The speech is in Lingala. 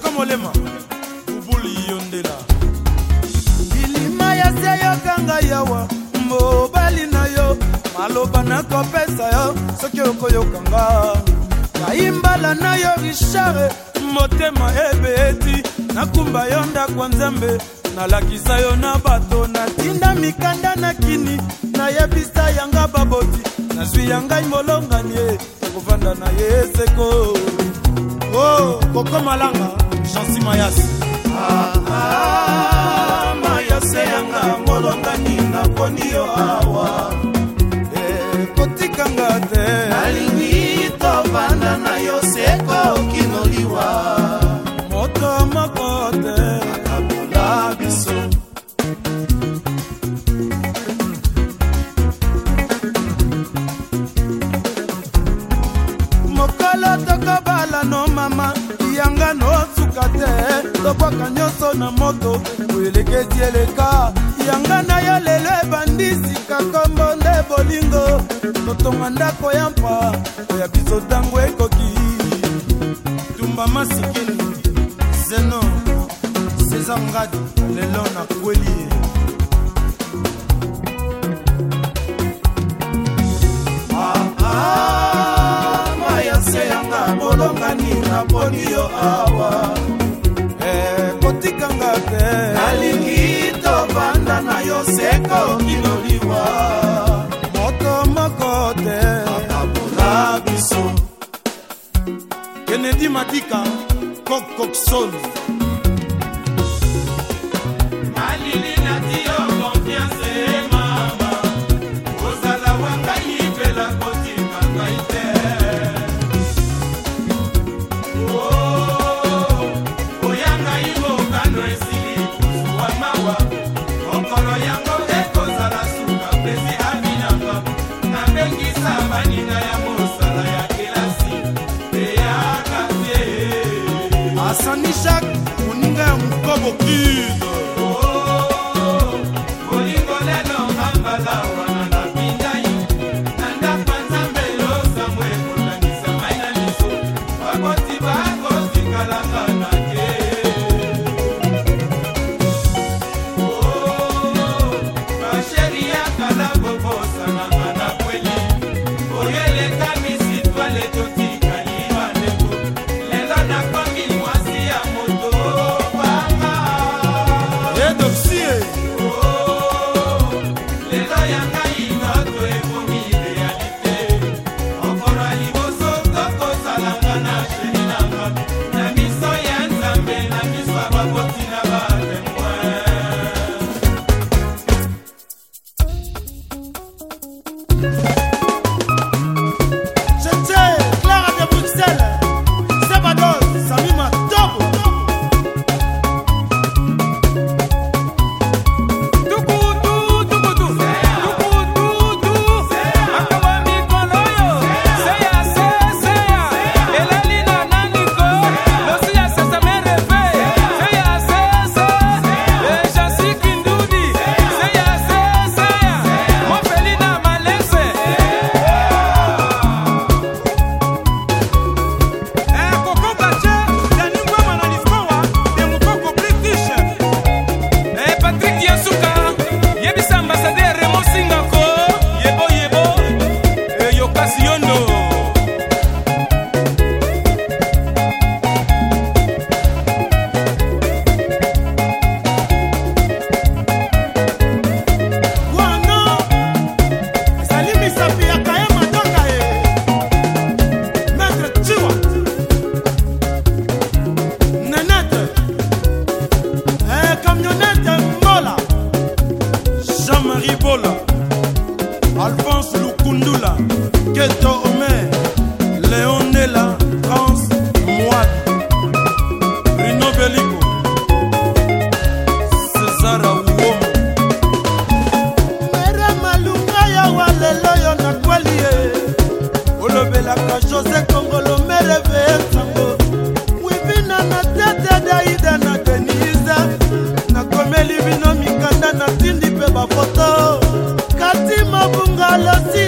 koko molema ubuli yondela bilima ya se yokanga yawa mobali na yo maloba nakopesa yo soki okoyokanga kayimbala na yo richard motema ebeyeti nakumba yo ndako nzambe nalakisa yo na bato natinda mikanda na kini nayebisa yanga baboti nazwi ya ngai molongani ye ekovanda na ye eseko o oh, kokomalanga jansi mayasi ah, ah, mayase yanga molongani naponi yo awa ekotikanga eh, te nalingi tovanda na yo sekokinoliwa moto moko te akabola biso mokolo tokobalano mama yanga no tobwaka te tobwaka nyonso na moto oyeleketi eleka yanga na yo lelo ebandi sika kombo nde bolingo totonga ndako ya mpa oya biso ntango ekoki tumba masikini zeno césar ngadi lelo na kweli ye se yanga bolongani naponi yo awa ekotikanga eh, te nalingi tobanda na yo seko kiloliwa moto moko te akabula biso kennedi madika kokokson isaac moninga ya mokoboki adopsie leta ya ngai nato oh, ekomi realite okolo oh, oh. liboso tokosalanga na sheri nanga na miso ya nzambe na miso ya babota balobelaka josé kongolo mereve ntango wibina na tete daida na denisa nakomeli bino mikanda natindi mpe bafoto kati mabunga losi